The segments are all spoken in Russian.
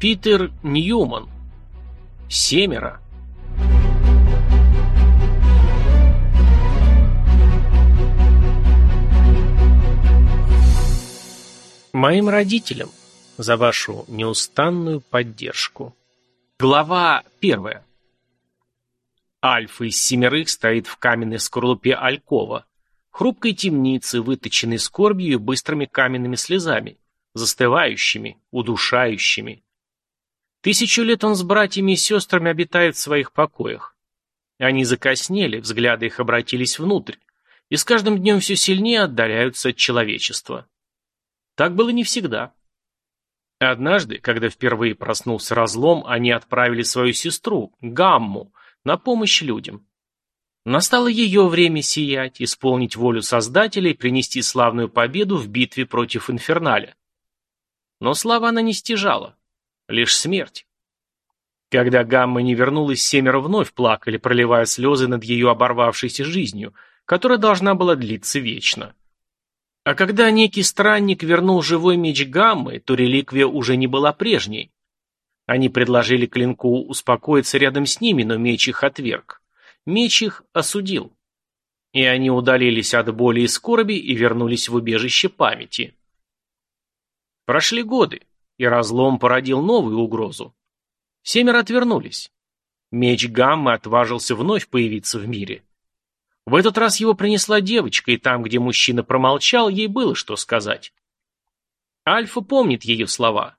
Питер Ньюман. Семеро. Моим родителям за вашу неустанную поддержку. Глава первая. Альфа из семерых стоит в каменной скорлупе Алькова, хрупкой темницы, выточенной скорбью и быстрыми каменными слезами, застывающими, удушающими. Тысячу лет он с братьями и сестрами обитает в своих покоях. Они закоснели, взгляды их обратились внутрь, и с каждым днем все сильнее отдаляются от человечества. Так было не всегда. Однажды, когда впервые проснулся разлом, они отправили свою сестру, Гамму, на помощь людям. Настало ее время сиять, исполнить волю Создателя и принести славную победу в битве против Инферналя. Но слава она не стяжала, лишь смерть. Когда Гамма не вернулась, семеро вновь плакали, проливая слезы над ее оборвавшейся жизнью, которая должна была длиться вечно. А когда некий странник вернул живой меч Гаммы, то реликвия уже не была прежней. Они предложили клинку успокоиться рядом с ними, но меч их отверг. Меч их осудил. И они удалились от боли и скорби и вернулись в убежище памяти. Прошли годы, и разлом породил новую угрозу. Семеро отвернулись. Меч Гаммы отважился вновь появиться в мире. В этот раз его принесла девочка, и там, где мужчина промолчал, ей было что сказать. Альфа помнит ее слова.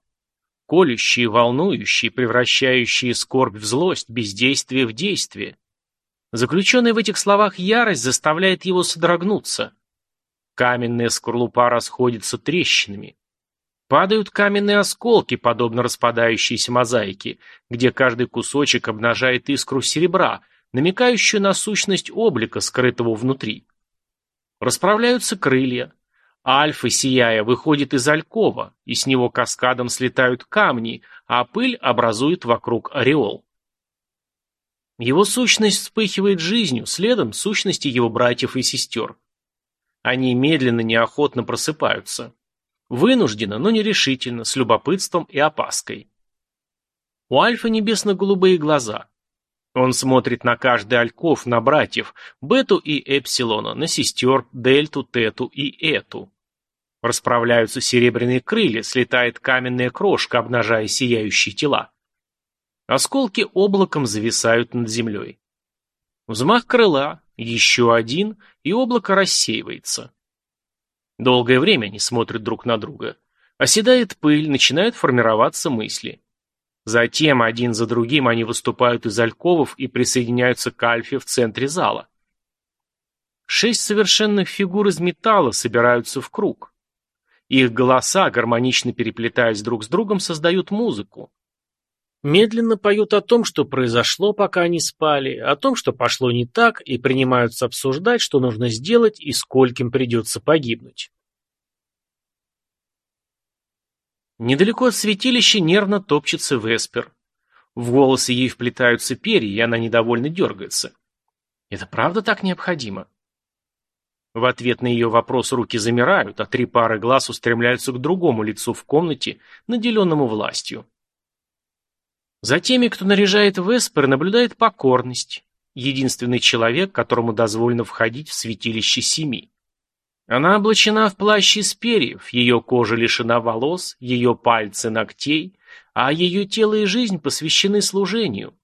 Колющие, волнующие, превращающие скорбь в злость, бездействие в действие. Заключенная в этих словах ярость заставляет его содрогнуться. Каменная скорлупа расходится трещинами. Падают каменные осколки, подобно распадающейся мозаике, где каждый кусочек обнажает искру серебра, намекающую на сущность облика, скрытого внутри. Расправляются крылья. Альфа, сияя, выходит из алькова, и с него каскадом слетают камни, а пыль образует вокруг ореол. Его сущность вспыхивает жизнью, следом сущности его братьев и сестер. Они медленно, неохотно просыпаются. Вынужденно, но нерешительно, с любопытством и опаской. У Альфа небесно-голубые глаза. Он смотрит на каждый альков, на братьев, бету и эпсилона, на сестер, дельту, тету и эту. Расправляются серебряные крылья, слетает каменная крошка, обнажая сияющие тела. Осколки облаком зависают над землей. Взмах крыла, еще один, и облако рассеивается. Долгое время они смотрят друг на друга. Оседает пыль, начинают формироваться мысли. Затем один за другим они выступают из альковов и присоединяются к Альфе в центре зала. Шесть совершенных фигур из металла собираются в круг. Их голоса, гармонично переплетаясь друг с другом, создают музыку. Медленно поют о том, что произошло, пока они спали, о том, что пошло не так, и принимаются обсуждать, что нужно сделать и скольким придется погибнуть. Недалеко от святилища нервно топчется Веспер. В волосы ей вплетаются перья, и она недовольно дергается. Это правда так необходимо? В ответ на ее вопрос руки замирают, а три пары глаз устремляются к другому лицу в комнате, наделенному властью. За теми, кто наряжает Веспер, наблюдает покорность. Единственный человек, которому дозволено входить в святилище семи. Она облачена в плащ из перьев, ее кожа лишена волос, ее пальцы ногтей, а ее тело и жизнь посвящены служению.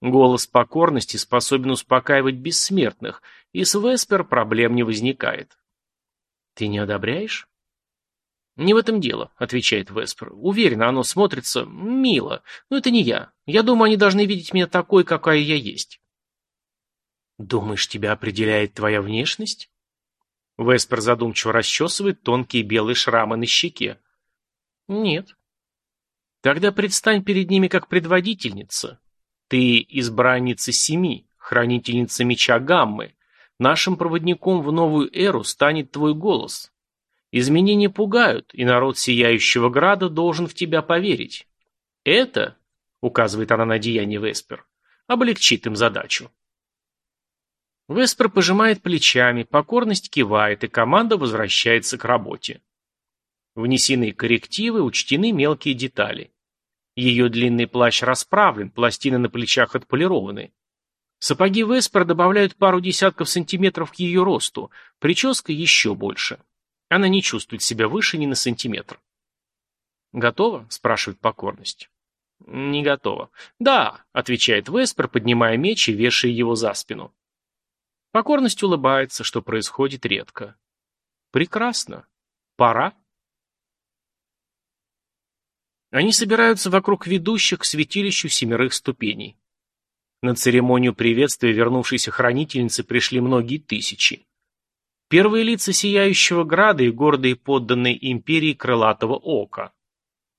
Голос покорности способен успокаивать бессмертных, и с Веспер проблем не возникает. «Ты не одобряешь?» «Не в этом дело», — отвечает Веспер. «Уверена, оно смотрится мило. Но это не я. Я думаю, они должны видеть меня такой, какая я есть». «Думаешь, тебя определяет твоя внешность?» Веспер задумчиво расчесывает тонкие белые шрамы на щеке. Нет. Тогда предстань перед ними как предводительница. Ты избранница семи, хранительница меча Гаммы. Нашим проводником в новую эру станет твой голос. Изменения пугают, и народ Сияющего Града должен в тебя поверить. Это, указывает она на деяние Веспер, облегчит им задачу. Веспер пожимает плечами, покорность кивает, и команда возвращается к работе. Внесены коррективы, учтены мелкие детали. Ее длинный плащ расправлен, пластины на плечах отполированы. Сапоги Веспер добавляют пару десятков сантиметров к ее росту, прическа еще больше. Она не чувствует себя выше ни на сантиметр. «Готово?» – спрашивает покорность. «Не готово». «Да», – отвечает Веспер, поднимая меч и вешая его за спину. Покорность улыбается, что происходит редко. «Прекрасно. Пора?» Они собираются вокруг ведущих к святилищу семерых ступеней. На церемонию приветствия вернувшейся хранительницы пришли многие тысячи. Первые лица Сияющего Града и гордые подданные империи Крылатого Ока.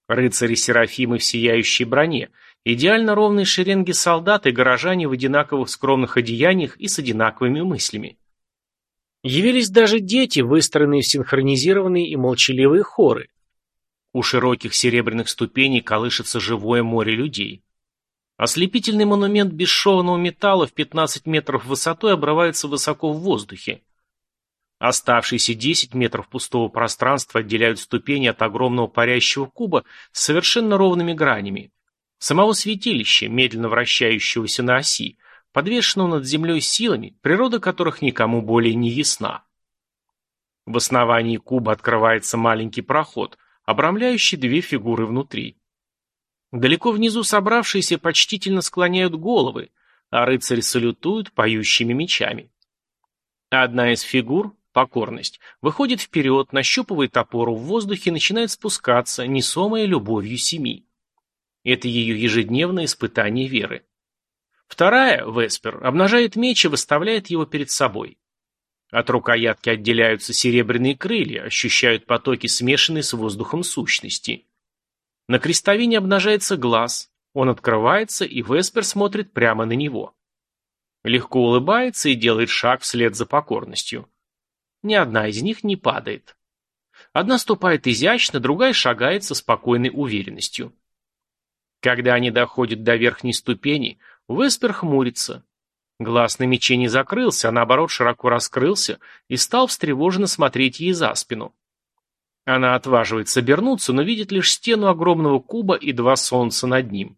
Рыцари Серафимы в сияющей броне, идеально ровные шеренги солдат и горожане в одинаковых скромных одеяниях и с одинаковыми мыслями. Явились даже дети, выстроенные в синхронизированные и молчаливые хоры. У широких серебряных ступеней колышется живое море людей. Ослепительный монумент бесшовного металла в 15 метров высотой обрывается высоко в воздухе. Оставшиеся 10 метров пустого пространства отделяют ступени от огромного парящего куба с совершенно ровными гранями. Самого святилища, медленно вращающегося на оси, подвешенного над землей силами, природа которых никому более не ясна. В основании куба открывается маленький проход, обрамляющий две фигуры внутри. Далеко внизу собравшиеся почтительно склоняют головы, а рыцари салютуют поющими мечами. Одна из фигур, покорность, выходит вперед, нащупывает опору в воздухе и начинает спускаться, несомая любовью семи. Это ее ежедневное испытание веры. Вторая, Веспер, обнажает меч и выставляет его перед собой. От рукоятки отделяются серебряные крылья, ощущают потоки смешанные с воздухом сущности. На крестовине обнажается глаз. Он открывается, и Веспер смотрит прямо на него. Легко улыбается и делает шаг вслед за покорностью. Ни одна из них не падает. Одна ступает изящно, другая шагает со спокойной уверенностью. Когда они доходят до верхней ступени, Веспер хмурится. Глаз на мече не закрылся, а наоборот широко раскрылся и стал встревоженно смотреть ей за спину. Она отваживается обернуться, но видит лишь стену огромного куба и два солнца над ним.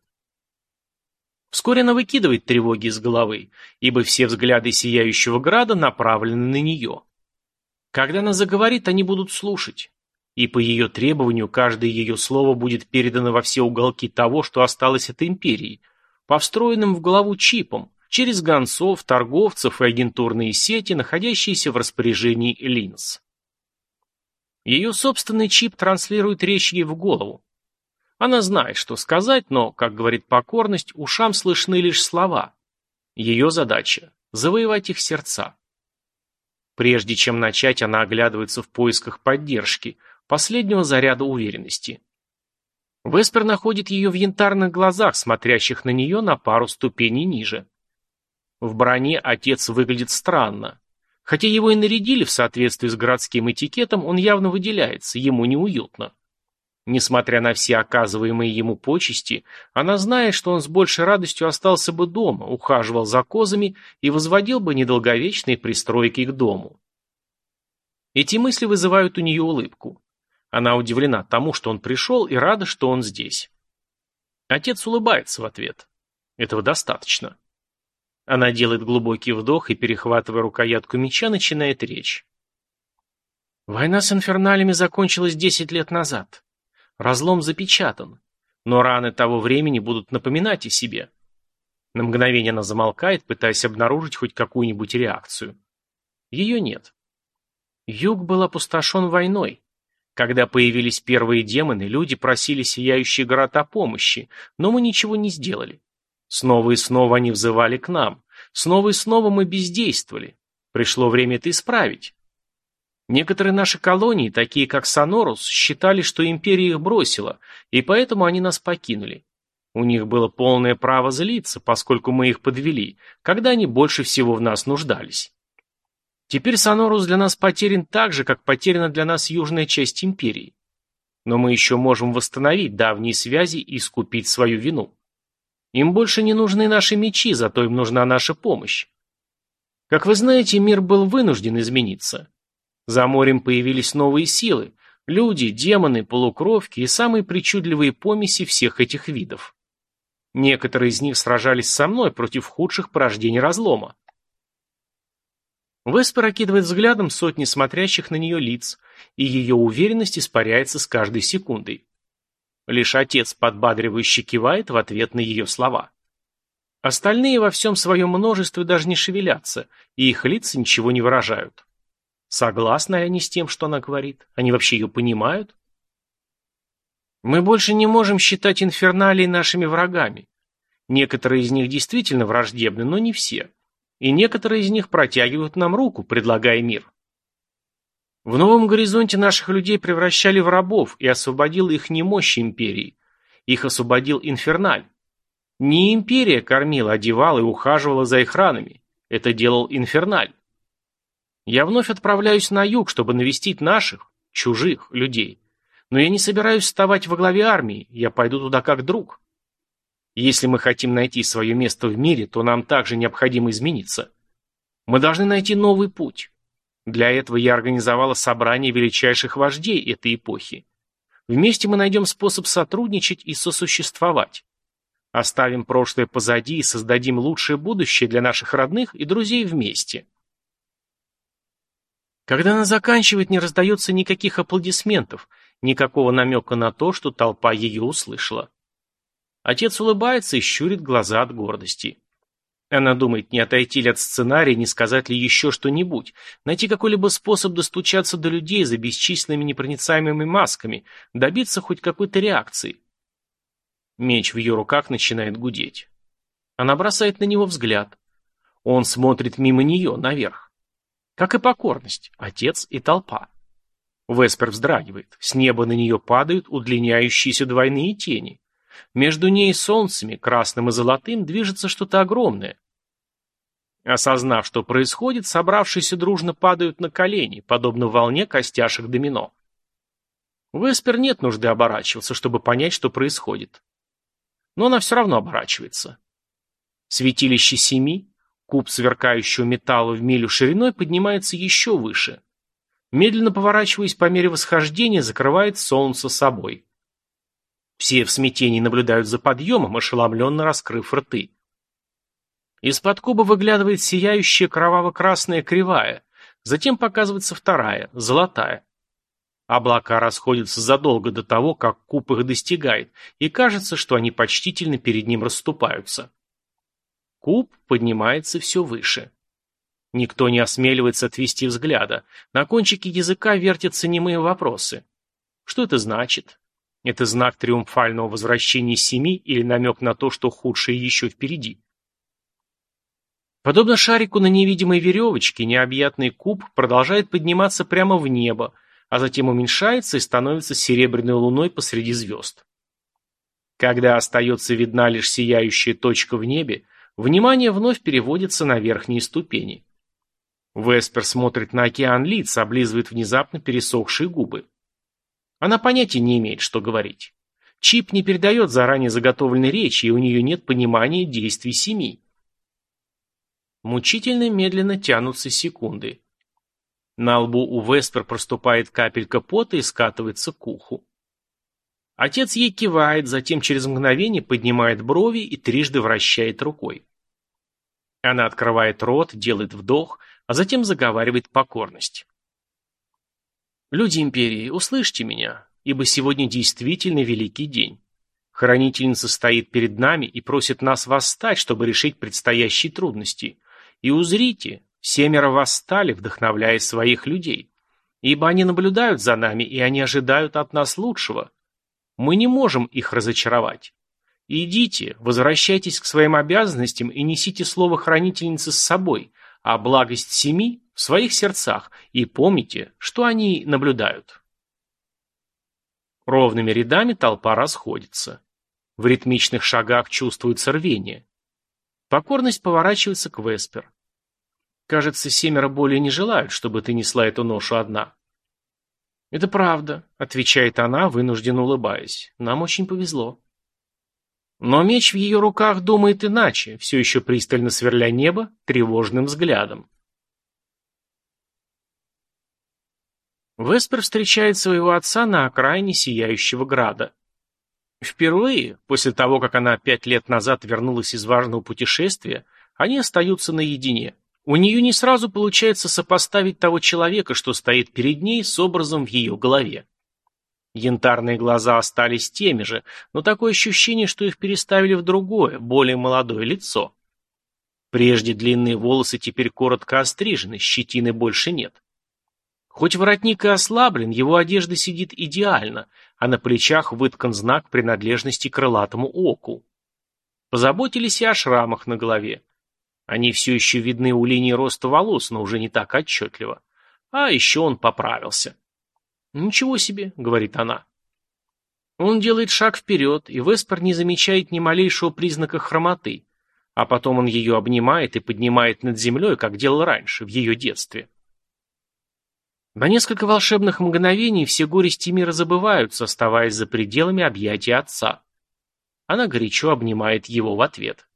Вскоре она выкидывает тревоги из головы, ибо все взгляды сияющего града направлены на нее. Когда она заговорит, они будут слушать. И по ее требованию каждое ее слово будет передано во все уголки того, что осталось от империи, по встроенным в голову чипам, через гонцов, торговцев и агентурные сети, находящиеся в распоряжении Линз. Ее собственный чип транслирует речь ей в голову. Она знает, что сказать, но, как говорит покорность, ушам слышны лишь слова. Ее задача – завоевать их сердца. Прежде чем начать, она оглядывается в поисках поддержки, последнего заряда уверенности. Веспер находит ее в янтарных глазах, смотрящих на нее на пару ступеней ниже. В броне отец выглядит странно. Хотя его и нарядили в соответствии с городским этикетом, он явно выделяется, ему неуютно. Несмотря на все оказываемые ему почести, она знает, что он с большей радостью остался бы дома, ухаживал за козами и возводил бы недолговечные пристройки к дому. Эти мысли вызывают у нее улыбку. Она удивлена тому, что он пришел, и рада, что он здесь. Отец улыбается в ответ. Этого достаточно. Она делает глубокий вдох и, перехватывая рукоятку меча, начинает речь. Война с инферналями закончилась десять лет назад. Разлом запечатан. Но раны того времени будут напоминать о себе. На мгновение она замолкает, пытаясь обнаружить хоть какую-нибудь реакцию. Ее нет. Юг был опустошен войной. Когда появились первые демоны, люди просили сияющий город о помощи, но мы ничего не сделали. Снова и снова они взывали к нам. Снова и снова мы бездействовали. Пришло время это исправить. Некоторые наши колонии, такие как Сонорус, считали, что империя их бросила, и поэтому они нас покинули. У них было полное право злиться, поскольку мы их подвели, когда они больше всего в нас нуждались. Теперь Сонорус для нас потерян так же, как потеряна для нас южная часть империи. Но мы еще можем восстановить давние связи и искупить свою вину. Им больше не нужны наши мечи, зато им нужна наша помощь. Как вы знаете, мир был вынужден измениться. За морем появились новые силы, Люди, демоны, полукровки и самые причудливые помеси всех этих видов. Некоторые из них сражались со мной против худших порождений разлома. Веспер окидывает взглядом сотни смотрящих на нее лиц, и ее уверенность испаряется с каждой секундой. Лишь отец подбадривающе кивает в ответ на ее слова. Остальные во всем своем множестве даже не шевелятся, и их лица ничего не выражают. Согласны ли они с тем, что она говорит? Они вообще ее понимают? Мы больше не можем считать инферналии нашими врагами. Некоторые из них действительно враждебны, но не все. И некоторые из них протягивают нам руку, предлагая мир. В новом горизонте наших людей превращали в рабов, и освободил их не мощь империи. Их освободил инферналь. Не империя кормила, одевала и ухаживала за их ранами. Это делал инферналь. Я вновь отправляюсь на юг, чтобы навестить наших, чужих людей. Но я не собираюсь вставать во главе армии, я пойду туда как друг. Если мы хотим найти свое место в мире, то нам также необходимо измениться. Мы должны найти новый путь. Для этого я организовала собрание величайших вождей этой эпохи. Вместе мы найдем способ сотрудничать и сосуществовать. Оставим прошлое позади и создадим лучшее будущее для наших родных и друзей вместе. Когда она заканчивает, не раздается никаких аплодисментов, никакого намека на то, что толпа ее услышала. Отец улыбается и щурит глаза от гордости. Она думает, не отойти ли от сценария, не сказать ли еще что-нибудь, найти какой-либо способ достучаться до людей за бесчисленными непроницаемыми масками, добиться хоть какой-то реакции. Меч в ее руках начинает гудеть. Она бросает на него взгляд. Он смотрит мимо нее, наверх. Как и покорность, отец и толпа. Веспер вздрагивает. С неба на нее падают удлиняющиеся двойные тени. Между ней солнцами, красным и золотым, движется что-то огромное. Осознав, что происходит, собравшиеся дружно падают на колени, подобно волне костяшек домино. Веспер нет нужды оборачиваться, чтобы понять, что происходит но она все равно оборачивается. Святилище семи, куб сверкающего металла в милю шириной, поднимается еще выше. Медленно поворачиваясь по мере восхождения, закрывает солнце собой. Все в смятении наблюдают за подъемом, ошеломленно раскрыв рты. Из-под куба выглядывает сияющая кроваво-красная кривая, затем показывается вторая, золотая. Облака расходятся задолго до того, как куб их достигает, и кажется, что они почтительно перед ним расступаются. Куб поднимается все выше. Никто не осмеливается отвести взгляда. На кончике языка вертятся немые вопросы. Что это значит? Это знак триумфального возвращения семи или намек на то, что худшее еще впереди? Подобно шарику на невидимой веревочке, необъятный куб продолжает подниматься прямо в небо, а затем уменьшается и становится серебряной луной посреди звезд. Когда остается видна лишь сияющая точка в небе, внимание вновь переводится на верхние ступени. Веспер смотрит на океан лиц, облизывает внезапно пересохшие губы. Она понятия не имеет, что говорить. Чип не передает заранее заготовленной речи, и у нее нет понимания действий семьи. Мучительно медленно тянутся секунды. На лбу у Веспер проступает капелька пота и скатывается к уху. Отец ей кивает, затем через мгновение поднимает брови и трижды вращает рукой. Она открывает рот, делает вдох, а затем заговаривает покорность. «Люди Империи, услышьте меня, ибо сегодня действительно великий день. Хранительница стоит перед нами и просит нас восстать, чтобы решить предстоящие трудности. И узрите, Семеро восстали, вдохновляя своих людей. Ибо они наблюдают за нами, и они ожидают от нас лучшего. Мы не можем их разочаровать. Идите, возвращайтесь к своим обязанностям и несите слово хранительницы с собой, а благость семи в своих сердцах, и помните, что они наблюдают. Ровными рядами толпа расходится. В ритмичных шагах чувствуется рвение. Покорность поворачивается к Веспер. Кажется, семеро более не желают, чтобы ты несла эту ношу одна. Это правда, отвечает она, вынужденно улыбаясь. Нам очень повезло. Но меч в ее руках думает иначе, все еще пристально сверля небо тревожным взглядом. Веспер встречает своего отца на окраине Сияющего Града. Впервые, после того, как она пять лет назад вернулась из важного путешествия, они остаются наедине. У нее не сразу получается сопоставить того человека, что стоит перед ней, с образом в ее голове. Янтарные глаза остались теми же, но такое ощущение, что их переставили в другое, более молодое лицо. Прежде длинные волосы теперь коротко острижены, щетины больше нет. Хоть воротник и ослаблен, его одежда сидит идеально, а на плечах выткан знак принадлежности крылатому оку. Позаботились и о шрамах на голове. Они все еще видны у линии роста волос, но уже не так отчетливо. А еще он поправился. «Ничего себе», — говорит она. Он делает шаг вперед, и Веспер не замечает ни малейшего признака хромоты, а потом он ее обнимает и поднимает над землей, как делал раньше, в ее детстве. На несколько волшебных мгновений все горести мира забываются, оставаясь за пределами объятия отца. Она горячо обнимает его в ответ.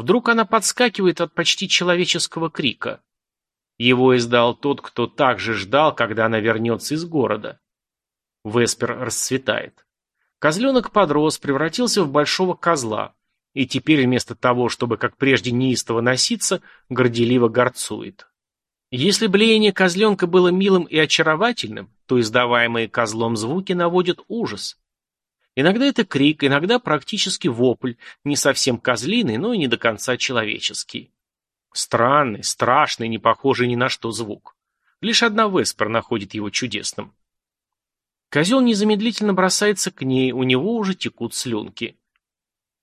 Вдруг она подскакивает от почти человеческого крика. Его издал тот, кто также ждал, когда она вернется из города. Веспер расцветает. Козленок подрос, превратился в большого козла, и теперь вместо того, чтобы как прежде неистово носиться, горделиво горцует. Если блеяние козленка было милым и очаровательным, то издаваемые козлом звуки наводят ужас. Иногда это крик, иногда практически вопль, не совсем козлиный, но и не до конца человеческий. Странный, страшный, не похожий ни на что звук. Лишь одна Веспер находит его чудесным. Козел незамедлительно бросается к ней, у него уже текут слюнки.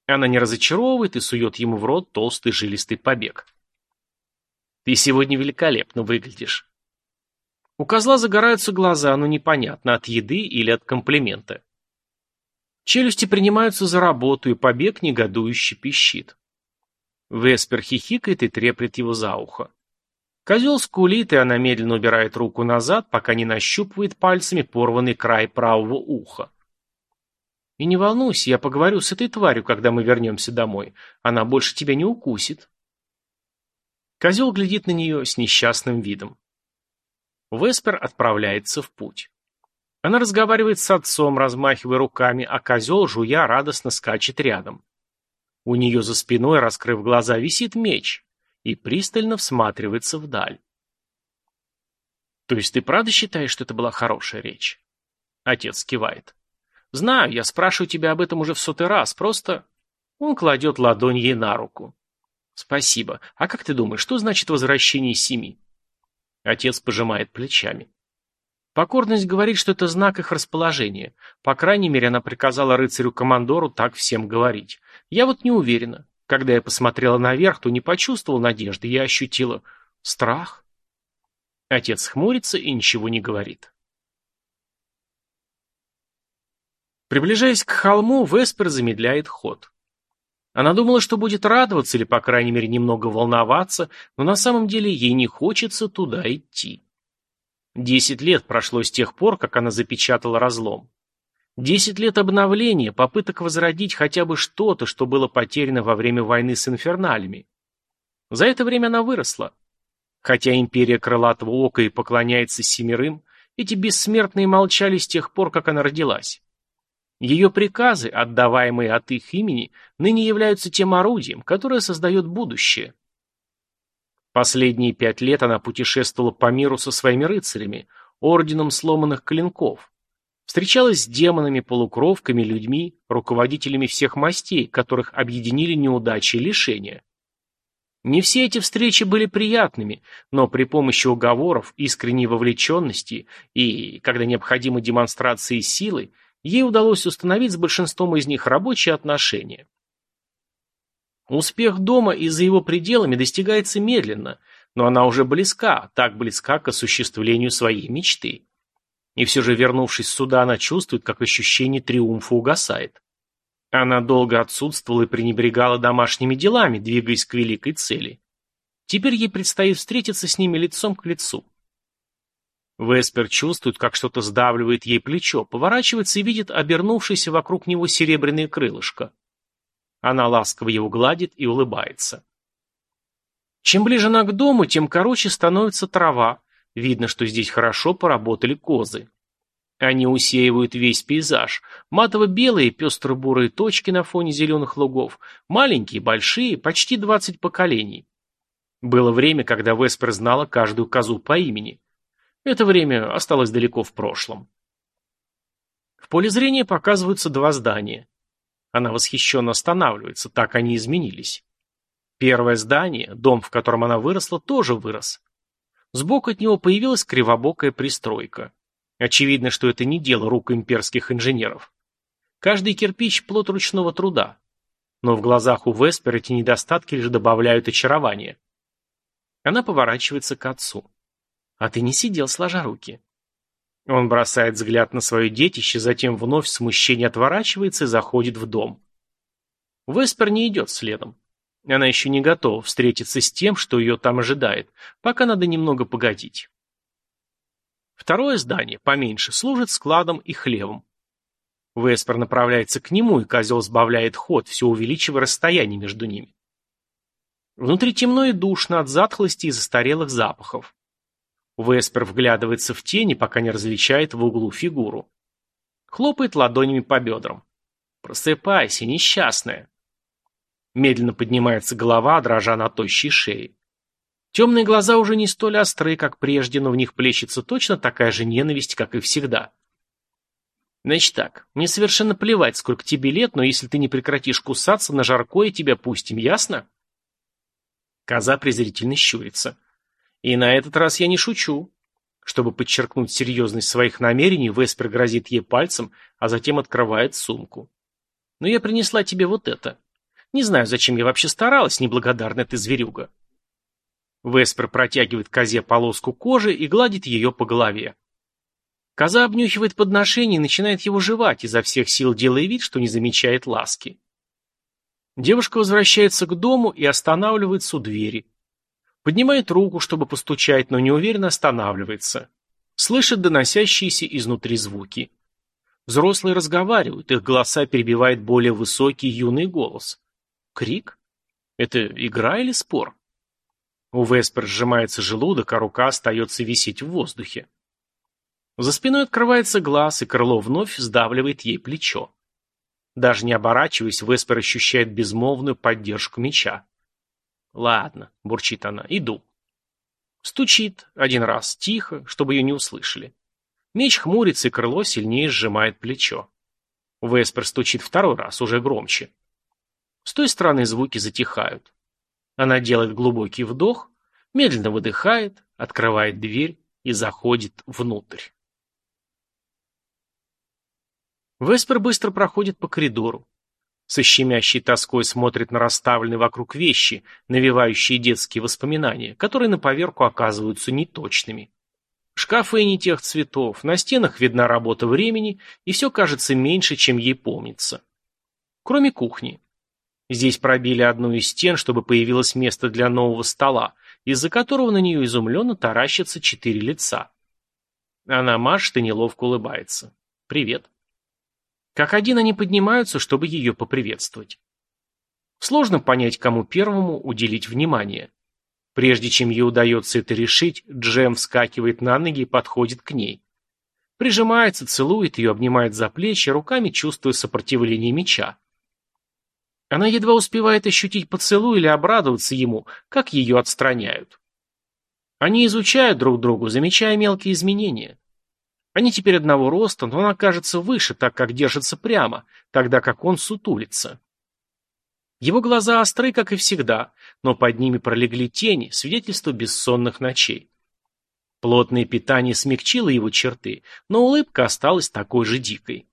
Она не разочаровывает и сует ему в рот толстый жилистый побег. «Ты сегодня великолепно выглядишь». У козла загораются глаза, но непонятно, от еды или от комплимента. Челюсти принимаются за работу, и побег негодующе пищит. Веспер хихикает и треплет его за ухо. Козел скулит, и она медленно убирает руку назад, пока не нащупывает пальцами порванный край правого уха. И не волнуйся, я поговорю с этой тварью, когда мы вернемся домой. Она больше тебя не укусит. Козел глядит на нее с несчастным видом. Веспер отправляется в путь. Она разговаривает с отцом, размахивая руками, а козел, жуя, радостно скачет рядом. У нее за спиной, раскрыв глаза, висит меч и пристально всматривается вдаль. То есть ты правда считаешь, что это была хорошая речь? Отец кивает. Знаю, я спрашиваю тебя об этом уже в сотый раз, просто... Он кладет ладонь ей на руку. Спасибо. А как ты думаешь, что значит возвращение семи? Отец пожимает плечами. Покорность говорит, что это знак их расположения. По крайней мере, она приказала рыцарю-командору так всем говорить. Я вот не уверена. Когда я посмотрела наверх, то не почувствовала надежды, я ощутила страх. Отец хмурится и ничего не говорит. Приближаясь к холму, Веспер замедляет ход. Она думала, что будет радоваться или, по крайней мере, немного волноваться, но на самом деле ей не хочется туда идти. Десять лет прошло с тех пор, как она запечатала разлом. Десять лет обновления, попыток возродить хотя бы что-то, что было потеряно во время войны с инферналями. За это время она выросла. Хотя империя Крылатого Ока и поклоняется семерым, эти бессмертные молчали с тех пор, как она родилась. Ее приказы, отдаваемые от их имени, ныне являются тем орудием, которое создает будущее. Последние пять лет она путешествовала по миру со своими рыцарями, орденом сломанных клинков. Встречалась с демонами, полукровками, людьми, руководителями всех мастей, которых объединили неудачи и лишения. Не все эти встречи были приятными, но при помощи уговоров, искренней вовлеченности и, когда необходимы демонстрации силы, ей удалось установить с большинством из них рабочие отношения. Успех дома и за его пределами достигается медленно, но она уже близка, так близка к осуществлению своей мечты. И все же, вернувшись сюда, она чувствует, как ощущение триумфа угасает. Она долго отсутствовала и пренебрегала домашними делами, двигаясь к великой цели. Теперь ей предстоит встретиться с ними лицом к лицу. Веспер чувствует, как что-то сдавливает ей плечо, поворачивается и видит обернувшееся вокруг него серебряное крылышко. Она ласково его гладит и улыбается. Чем ближе она к дому, тем короче становится трава, Видно, что здесь хорошо поработали козы. Они усеивают весь пейзаж. Матово-белые пестро-бурые точки на фоне зеленых лугов. Маленькие, большие, почти двадцать поколений. Было время, когда Веспер знала каждую козу по имени. Это время осталось далеко в прошлом. В поле зрения показываются два здания. Она восхищенно останавливается, так они изменились. Первое здание, дом, в котором она выросла, тоже вырос. Сбоку от него появилась кривобокая пристройка. Очевидно, что это не дело рук имперских инженеров. Каждый кирпич – плод ручного труда. Но в глазах у Веспер эти недостатки лишь добавляют очарования. Она поворачивается к отцу. «А ты не сидел, сложа руки». Он бросает взгляд на свое детище, затем вновь в смущении отворачивается и заходит в дом. Веспер не идет следом. Она еще не готова встретиться с тем, что ее там ожидает. Пока надо немного погодить. Второе здание, поменьше, служит складом и хлевом. Веспер направляется к нему, и козел сбавляет ход, все увеличивая расстояние между ними. Внутри темно и душно от затхлости и застарелых запахов. Веспер вглядывается в тени, пока не различает в углу фигуру. Хлопает ладонями по бедрам. «Просыпайся, несчастная!» Медленно поднимается голова, дрожа на тощей шее. Темные глаза уже не столь остры, как прежде, но в них плещется точно такая же ненависть, как и всегда. Значит так, мне совершенно плевать, сколько тебе лет, но если ты не прекратишь кусаться, на жаркое тебя пустим, ясно? Коза презрительно щурится. И на этот раз я не шучу. Чтобы подчеркнуть серьезность своих намерений, Веспер грозит ей пальцем, а затем открывает сумку. Но я принесла тебе вот это. Не знаю, зачем я вообще старалась, неблагодарная ты зверюга. Веспер протягивает козе полоску кожи и гладит ее по голове. Коза обнюхивает подношение и начинает его жевать, изо всех сил делая вид, что не замечает ласки. Девушка возвращается к дому и останавливается у двери. Поднимает руку, чтобы постучать, но неуверенно останавливается. Слышит доносящиеся изнутри звуки. Взрослые разговаривают, их голоса перебивает более высокий юный голос. Крик? Это игра или спор? У Веспер сжимается желудок, а рука остается висеть в воздухе. За спиной открывается глаз, и крыло вновь сдавливает ей плечо. Даже не оборачиваясь, Веспер ощущает безмолвную поддержку меча. «Ладно», — бурчит она, — «иду». Стучит один раз, тихо, чтобы ее не услышали. Меч хмурится, и крыло сильнее сжимает плечо. Веспер стучит второй раз, уже громче. С той стороны звуки затихают. Она делает глубокий вдох, медленно выдыхает, открывает дверь и заходит внутрь. Веспер быстро проходит по коридору. Со щемящей тоской смотрит на расставленные вокруг вещи, навевающие детские воспоминания, которые на поверку оказываются неточными. Шкафы не тех цветов, на стенах видна работа времени, и все кажется меньше, чем ей помнится. Кроме кухни. Здесь пробили одну из стен, чтобы появилось место для нового стола, из-за которого на нее изумленно таращатся четыре лица. Она машет и неловко улыбается. «Привет». Как один они поднимаются, чтобы ее поприветствовать. Сложно понять, кому первому уделить внимание. Прежде чем ей удается это решить, Джем вскакивает на ноги и подходит к ней. Прижимается, целует ее, обнимает за плечи, руками чувствуя сопротивление меча. Она едва успевает ощутить поцелуй или обрадоваться ему, как ее отстраняют. Они изучают друг друга, замечая мелкие изменения. Они теперь одного роста, но она кажется выше, так как держится прямо, тогда как он сутулится. Его глаза остры, как и всегда, но под ними пролегли тени, свидетельство бессонных ночей. Плотное питание смягчило его черты, но улыбка осталась такой же дикой.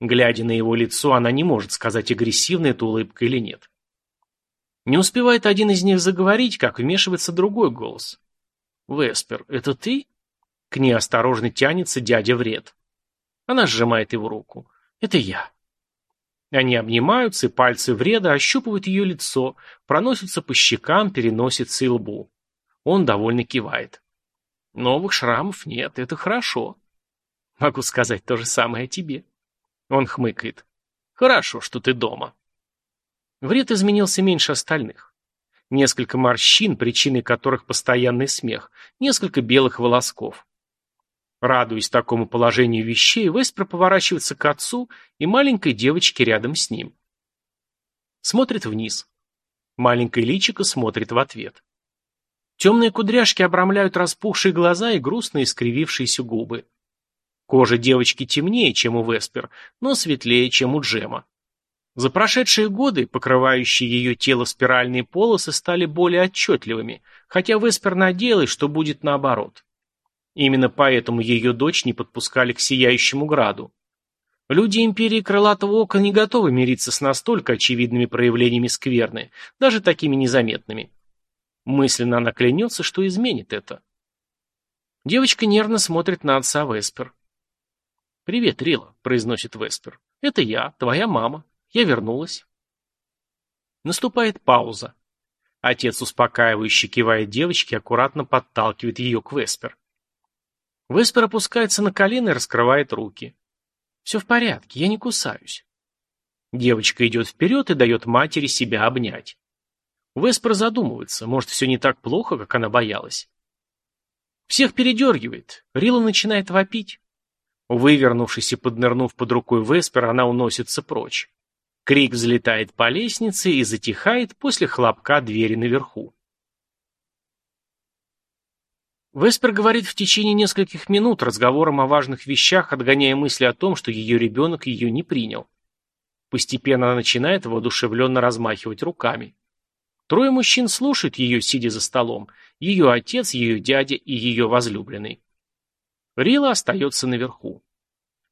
Глядя на его лицо, она не может сказать, агрессивна эта улыбка или нет. Не успевает один из них заговорить, как вмешивается другой голос. «Веспер, это ты?» К ней осторожно тянется дядя Вред. Она сжимает его руку. «Это я». Они обнимаются, и пальцы Вреда ощупывают ее лицо, проносятся по щекам, переносятся и лбу. Он довольно кивает. «Новых шрамов нет, это хорошо». «Могу сказать то же самое о тебе». Он хмыкает. «Хорошо, что ты дома». Вред изменился меньше остальных. Несколько морщин, причиной которых постоянный смех, несколько белых волосков. Радуясь такому положению вещей, Веспер поворачивается к отцу и маленькой девочке рядом с ним. Смотрит вниз. Маленькое личико смотрит в ответ. Темные кудряшки обрамляют распухшие глаза и грустно искривившиеся губы. Кожа девочки темнее, чем у Веспер, но светлее, чем у Джема. За прошедшие годы покрывающие ее тело спиральные полосы стали более отчетливыми, хотя Веспер надеялась, что будет наоборот. Именно поэтому ее дочь не подпускали к сияющему граду. Люди империи Крылатого Ока не готовы мириться с настолько очевидными проявлениями скверны, даже такими незаметными. Мысленно она клянется, что изменит это. Девочка нервно смотрит на отца Веспер. «Привет, Рила», — произносит Веспер. «Это я, твоя мама. Я вернулась». Наступает пауза. Отец успокаивающе кивает девочке и аккуратно подталкивает ее к Веспер. Веспер опускается на колено и раскрывает руки. «Все в порядке, я не кусаюсь». Девочка идет вперед и дает матери себя обнять. Веспер задумывается, может, все не так плохо, как она боялась. Всех передергивает, Рила начинает вопить. Вывернувшись и поднырнув под рукой Веспер, она уносится прочь. Крик взлетает по лестнице и затихает после хлопка двери наверху. Веспер говорит в течение нескольких минут разговором о важных вещах, отгоняя мысли о том, что ее ребенок ее не принял. Постепенно она начинает воодушевленно размахивать руками. Трое мужчин слушают ее, сидя за столом. Ее отец, ее дядя и ее возлюбленный. Рила остается наверху.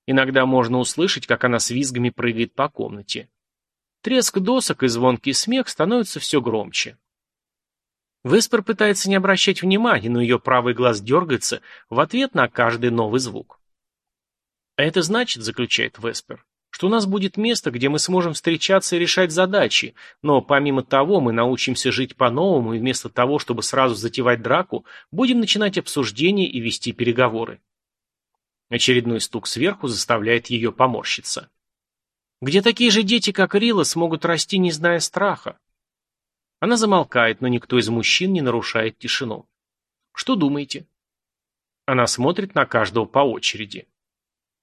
Иногда можно услышать, как она с визгами прыгает по комнате. Треск досок и звонкий смех становятся все громче. Веспер пытается не обращать внимания, но ее правый глаз дергается в ответ на каждый новый звук. А это значит, заключает Веспер, что у нас будет место, где мы сможем встречаться и решать задачи, но помимо того мы научимся жить по-новому и вместо того, чтобы сразу затевать драку, будем начинать обсуждения и вести переговоры. Очередной стук сверху заставляет ее поморщиться. Где такие же дети, как Рила, смогут расти, не зная страха? Она замолкает, но никто из мужчин не нарушает тишину. «Что думаете?» Она смотрит на каждого по очереди.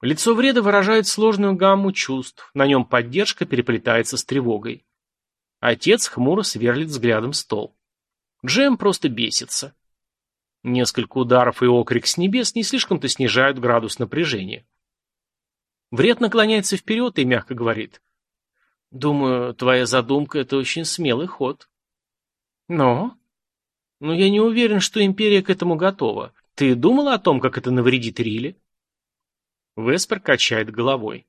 Лицо вреда выражает сложную гамму чувств, на нем поддержка переплетается с тревогой. Отец хмуро сверлит взглядом стол. Джем просто бесится. Несколько ударов и окрик с небес не слишком-то снижают градус напряжения. Вред наклоняется вперед и мягко говорит. «Думаю, твоя задумка — это очень смелый ход. Но? Но я не уверен, что империя к этому готова. Ты думала о том, как это навредит Риле? Веспер качает головой.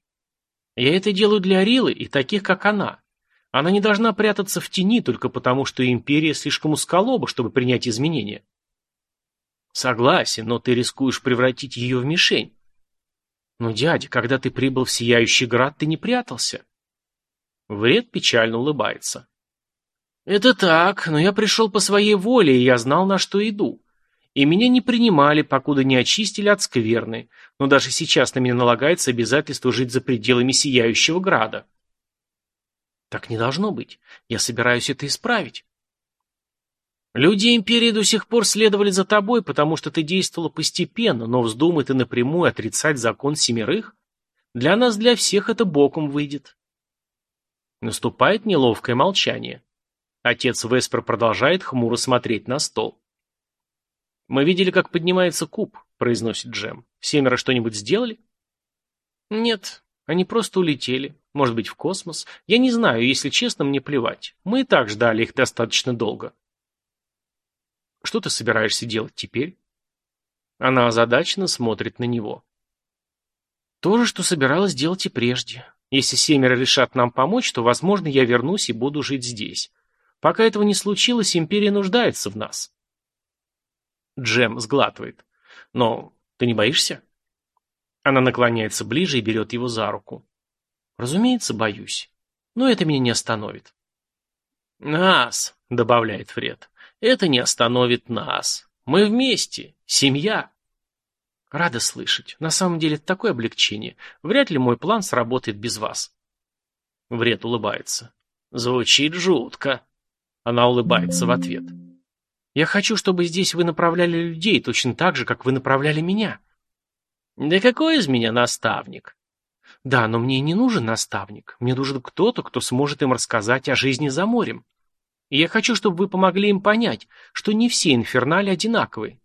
Я это делаю для Рилы и таких, как она. Она не должна прятаться в тени только потому, что империя слишком усколоба, чтобы принять изменения. Согласен, но ты рискуешь превратить ее в мишень. Но, дядя, когда ты прибыл в Сияющий Град, ты не прятался. Вред печально улыбается. «Это так, но я пришел по своей воле, и я знал, на что иду. И меня не принимали, покуда не очистили от скверны, но даже сейчас на меня налагается обязательство жить за пределами Сияющего Града». «Так не должно быть. Я собираюсь это исправить». Люди Империи до сих пор следовали за тобой, потому что ты действовала постепенно, но вздумай ты напрямую отрицать закон семерых? Для нас, для всех это боком выйдет. Наступает неловкое молчание. Отец Веспер продолжает хмуро смотреть на стол. «Мы видели, как поднимается куб», — произносит Джем. «Семеро что-нибудь сделали?» «Нет, они просто улетели. Может быть, в космос. Я не знаю, если честно, мне плевать. Мы и так ждали их достаточно долго». «Что ты собираешься делать теперь?» Она озадаченно смотрит на него. «То же, что собиралась делать и прежде. Если семеро решат нам помочь, то, возможно, я вернусь и буду жить здесь. Пока этого не случилось, империя нуждается в нас. Джем сглатывает. Но ты не боишься? Она наклоняется ближе и берет его за руку. Разумеется, боюсь. Но это меня не остановит. Нас, добавляет Фред. Это не остановит нас. Мы вместе. Семья. Рада слышать. На самом деле это такое облегчение. Вряд ли мой план сработает без вас. Вред улыбается. Звучит жутко. Она улыбается в ответ. Я хочу, чтобы здесь вы направляли людей точно так же, как вы направляли меня. Да какой из меня наставник? Да, но мне не нужен наставник. Мне нужен кто-то, кто сможет им рассказать о жизни за морем. И я хочу, чтобы вы помогли им понять, что не все инфернали одинаковые.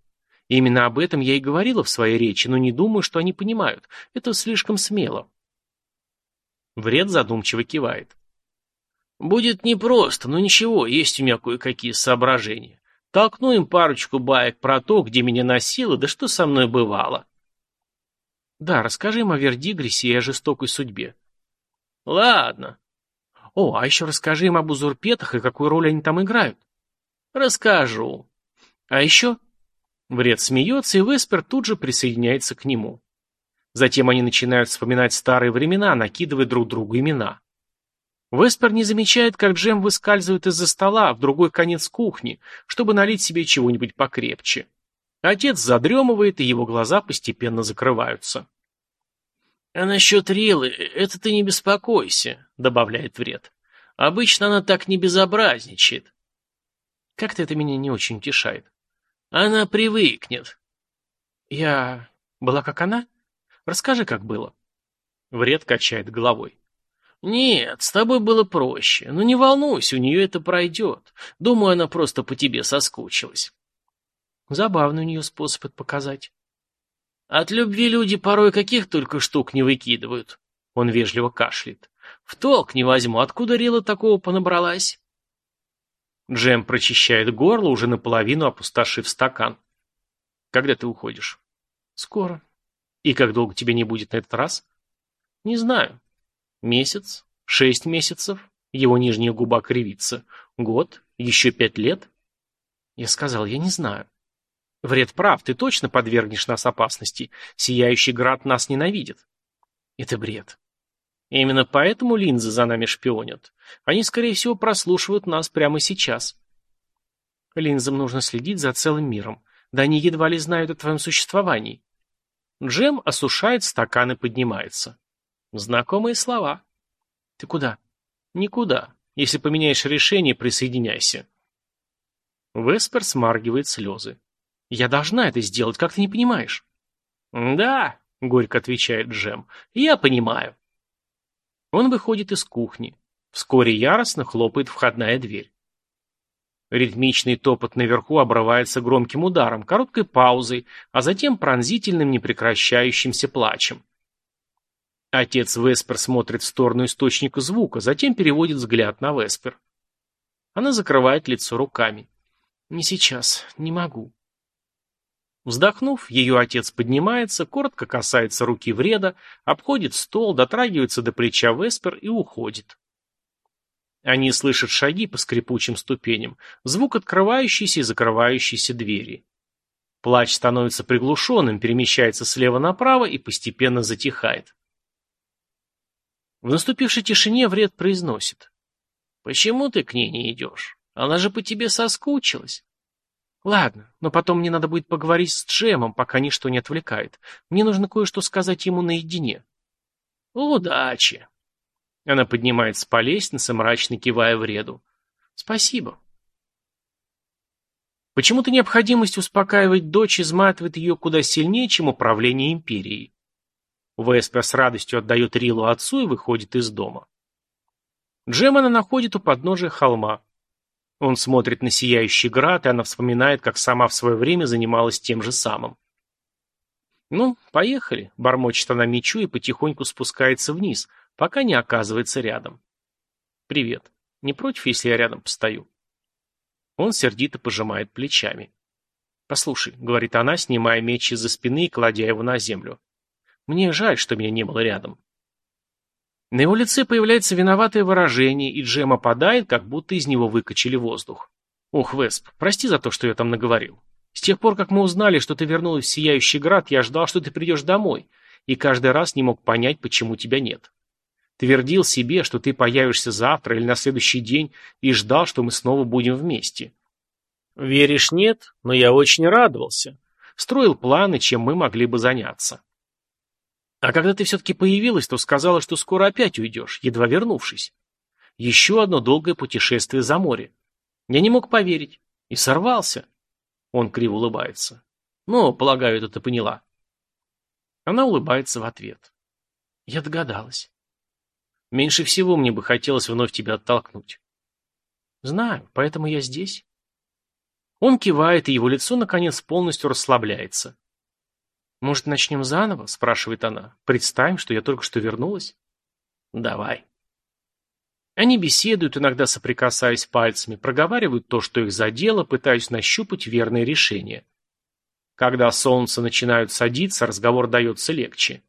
Именно об этом я и говорила в своей речи, но не думаю, что они понимают. Это слишком смело. Вред задумчиво кивает. Будет непросто, но ничего, есть у меня кое-какие соображения. Толкну им парочку баек про то, где меня носило, да что со мной бывало. Да, расскажи им о Вердигресе и о жестокой судьбе. Ладно. О, а еще расскажи им об узурпетах и какую роль они там играют. Расскажу. А еще... Вред смеется, и Веспер тут же присоединяется к нему. Затем они начинают вспоминать старые времена, накидывая друг другу имена. Веспер не замечает, как Джем выскальзывает из-за стола в другой конец кухни, чтобы налить себе чего-нибудь покрепче. Отец задремывает, и его глаза постепенно закрываются. «А насчет Рилы, это ты не беспокойся», — добавляет Вред. «Обычно она так не безобразничает». Как-то это меня не очень утешает. «Она привыкнет». «Я... была как она? Расскажи, как было». Вред качает головой. «Нет, с тобой было проще. Но не волнуйся, у нее это пройдет. Думаю, она просто по тебе соскучилась». Забавный у нее способ это показать. «От любви люди порой каких только штук не выкидывают». Он вежливо кашляет. «В толк не возьму, откуда Рила такого понабралась?» Джем прочищает горло, уже наполовину опустошив стакан. «Когда ты уходишь?» «Скоро». «И как долго тебя не будет на этот раз?» «Не знаю. Месяц? Шесть месяцев? Его нижняя губа кривится. Год? Еще пять лет? Я сказал, я не знаю. Вред прав, ты точно подвергнешь нас опасности. Сияющий град нас ненавидит. Это бред. Именно поэтому линзы за нами шпионят. Они, скорее всего, прослушивают нас прямо сейчас. Линзам нужно следить за целым миром. Да они едва ли знают о твоем существовании. Джем осушает стакан и поднимается. Знакомые слова. Ты куда? Никуда. Если поменяешь решение, присоединяйся. Веспер смаргивает слезы. Я должна это сделать, как ты не понимаешь? Да, горько отвечает Джем, я понимаю. Он выходит из кухни. Вскоре яростно хлопает входная дверь. Ритмичный топот наверху обрывается громким ударом, короткой паузой, а затем пронзительным непрекращающимся плачем. Отец Веспер смотрит в сторону источника звука, затем переводит взгляд на Веспер. Она закрывает лицо руками. «Не сейчас, не могу». Вздохнув, ее отец поднимается, коротко касается руки вреда, обходит стол, дотрагивается до плеча Веспер и уходит. Они слышат шаги по скрипучим ступеням, звук открывающейся и закрывающейся двери. Плач становится приглушенным, перемещается слева направо и постепенно затихает. В наступившей тишине вред произносит. «Почему ты к ней не идешь? Она же по тебе соскучилась». «Ладно, но потом мне надо будет поговорить с Джемом, пока ничто не отвлекает. Мне нужно кое-что сказать ему наедине». «Удачи!» Она поднимается по лестнице, мрачно кивая вреду. «Спасибо». Почему-то необходимость успокаивать дочь изматывает ее куда сильнее, чем управление империей. Веспер с радостью отдает Рилу отцу и выходит из дома. Джемана находит у подножия холма. Он смотрит на сияющий град, и она вспоминает, как сама в свое время занималась тем же самым. «Ну, поехали», — бормочет она мечу и потихоньку спускается вниз, пока не оказывается рядом. «Привет. Не против, если я рядом постою?» Он сердито пожимает плечами. «Послушай», — говорит она, снимая меч из-за спины и кладя его на землю. Мне жаль, что меня не было рядом. На его лице появляется виноватое выражение, и Джем опадает, как будто из него выкачали воздух. Ох, Весп, прости за то, что я там наговорил. С тех пор, как мы узнали, что ты вернулась в Сияющий Град, я ждал, что ты придешь домой, и каждый раз не мог понять, почему тебя нет. Твердил себе, что ты появишься завтра или на следующий день, и ждал, что мы снова будем вместе. Веришь, нет, но я очень радовался. Строил планы, чем мы могли бы заняться. А когда ты все-таки появилась, то сказала, что скоро опять уйдешь, едва вернувшись. Еще одно долгое путешествие за море. Я не мог поверить. И сорвался. Он криво улыбается. Ну, полагаю, это ты поняла. Она улыбается в ответ. Я догадалась. Меньше всего мне бы хотелось вновь тебя оттолкнуть. Знаю, поэтому я здесь. Он кивает, и его лицо, наконец, полностью расслабляется. «Может, начнем заново?» – спрашивает она. «Представим, что я только что вернулась?» «Давай». Они беседуют, иногда соприкасаясь пальцами, проговаривают то, что их задело, пытаясь нащупать верное решение. Когда солнце начинают садиться, разговор дается легче.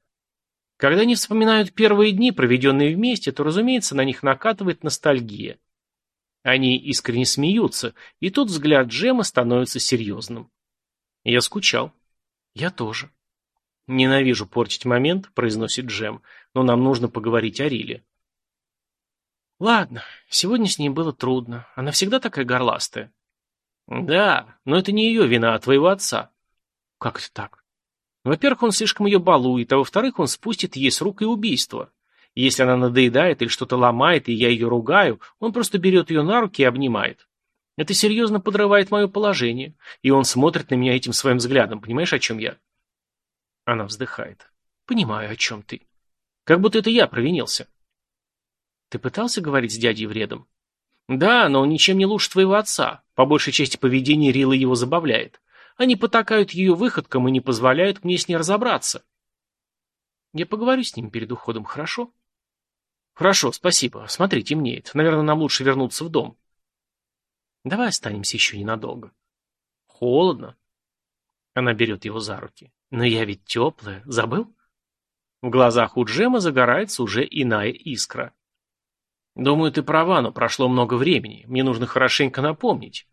Когда они вспоминают первые дни, проведенные вместе, то, разумеется, на них накатывает ностальгия. Они искренне смеются, и тут взгляд Джема становится серьезным. Я скучал. Я тоже. Ненавижу портить момент, произносит Джем, но нам нужно поговорить о Риле. Ладно, сегодня с ней было трудно. Она всегда такая горластая. Да, но это не ее вина, а твоего отца. Как это так? Во-первых, он слишком ее балует, а во-вторых, он спустит ей с рук и убийство. Если она надоедает или что-то ломает, и я ее ругаю, он просто берет ее на руки и обнимает. Это серьезно подрывает мое положение, и он смотрит на меня этим своим взглядом, понимаешь, о чем я? Она вздыхает. Понимаю, о чем ты. Как будто это я провинился. Ты пытался говорить с дядей вредом? Да, но он ничем не лучше твоего отца. По большей части поведение Рилы его забавляет. Они потакают ее выходкам и не позволяют мне с ней разобраться. Я поговорю с ним перед уходом, хорошо? Хорошо, спасибо. Смотри, темнеет. Наверное, нам лучше вернуться в дом. Давай останемся еще ненадолго. Холодно. Она берет его за руки. Но я ведь теплая. Забыл? В глазах у Джема загорается уже иная искра. Думаю, ты права, но прошло много времени. Мне нужно хорошенько напомнить.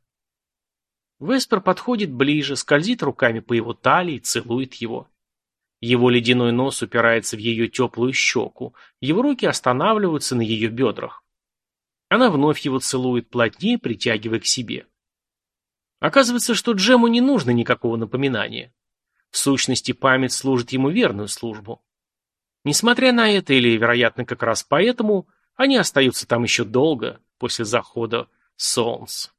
Веспер подходит ближе, скользит руками по его талии, целует его. Его ледяной нос упирается в ее теплую щеку, его руки останавливаются на ее бедрах. Она вновь его целует плотнее, притягивая к себе. Оказывается, что Джему не нужно никакого напоминания. В сущности, память служит ему верную службу. Несмотря на это, или, вероятно, как раз поэтому, они остаются там еще долго после захода солнца.